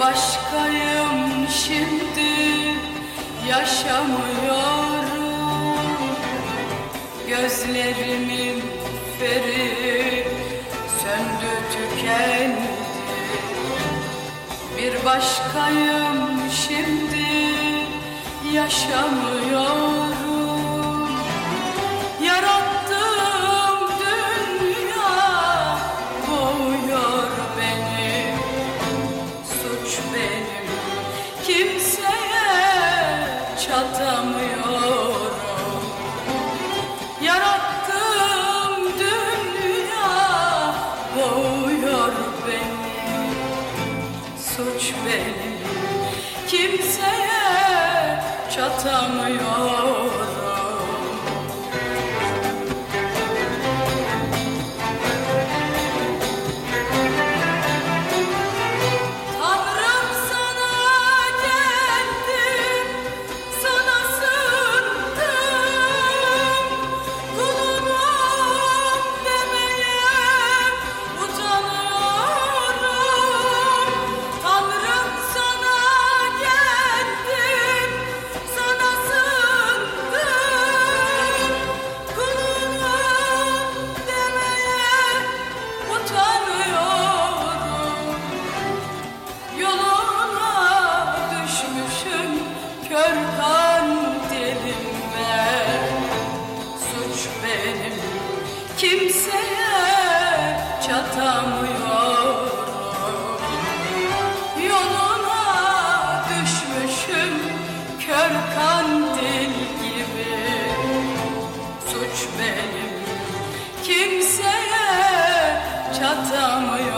başkayım şimdi yaşamıyorum. Gözlerimin feri söndü tükendi. Bir başkayım şimdi yaşamıyorum. Çatamıyorum kör kandilime Suç benim. Kimseye çatamıyorum. Yoluna düşmüşüm kör kandil gibi. Suç benim. Kimseye çatamıyorum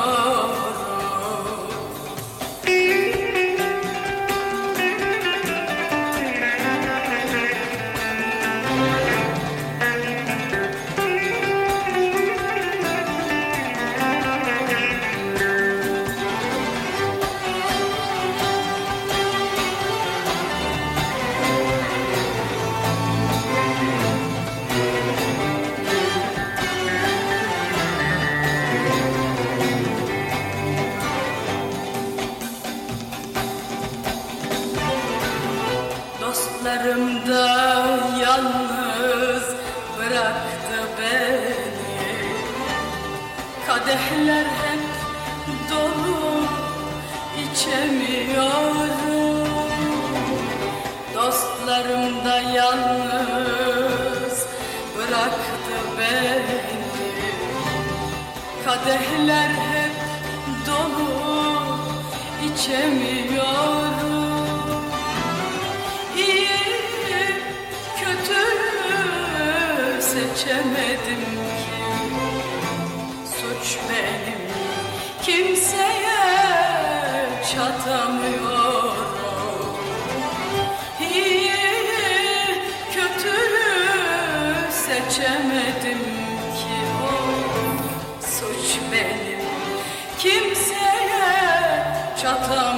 Dostlarım da yalnız bıraktı beni. Kadehler hep dolu içemiyorum. Dostlarım da yalnız bıraktı beni. Kadehler hep dolu içemiyorum seçemedim ki. Suç benim. Kimseye çatamıyorum İyi kötüyü seçemedim ki. Suç benim. Kimseye çatamıyorum